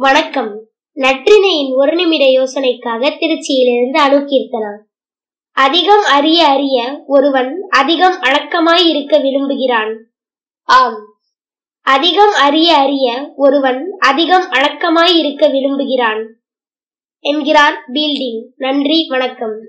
வணக்கம். நற்றினையின் ஒரு நிமிட யோசனைக்காக திருச்சியிலிருந்து அணுகீர்த்தனா அதிகம் அறிய அறிய ஒருவன் அதிகம் அடக்கமாய் இருக்க விரும்புகிறான். ஆம். அதிகம் அறிய அறிய ஒருவன் அதிகம் அடக்கமாய் இருக்க விரும்புகிறான். என்கிறார் பீல்டிங். நன்றி வணக்கம்.